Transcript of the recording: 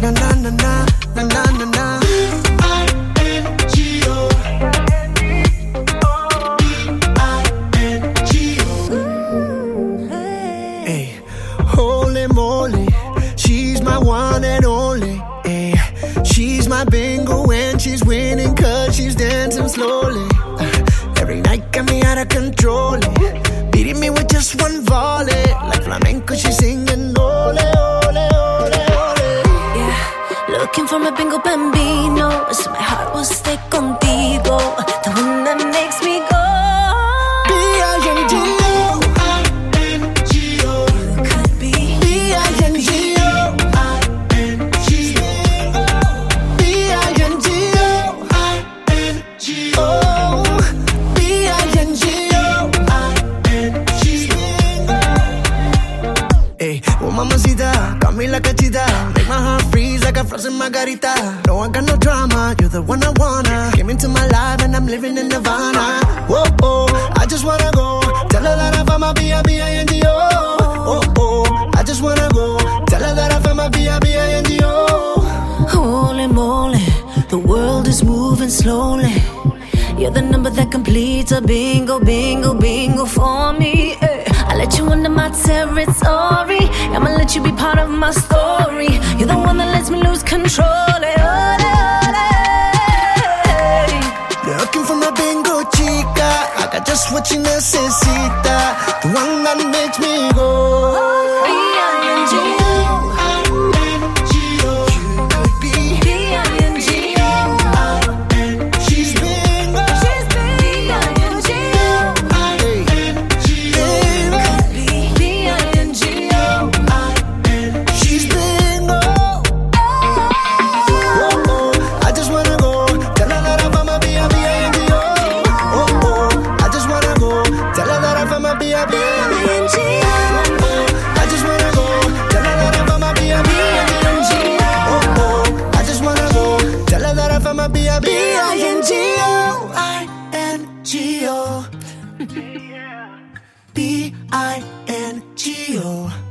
na na na na na na na na. B-I-N-G-O. B-I-N-G-O. Hey, holy moly, she's my one and only. Hey, she's my bingo when she's winning cause she's dancing slowly. Uh, every night got me out of control. eh. Beating me with just one volley. Like flamenco, she's singing ole, looking for my bingo bambino. So my heart will stay contigo. The one that makes me go. Oh mamacita, got me like a cheetah. Make my heart freeze like a frozen margarita. No, I got no drama, you're the one I wanna. Came into my life and I'm living in Nirvana. Whoa, oh, I just wanna go. Tell her that I found my B-I-B-I-N-G-O. Oh, oh, I just wanna go. Tell her that I found my B-I-B-I-N-G-O. Holy moly, the world is moving slowly. You're the number that completes a bingo, bingo, bingo for me. eh let you into my territory. I'ma let you be part of my story. You're the one that lets me lose control. Hey, oh, ole, ole. Oh, Looking for my bingo chica. I got just what you necessitate. B I N G O.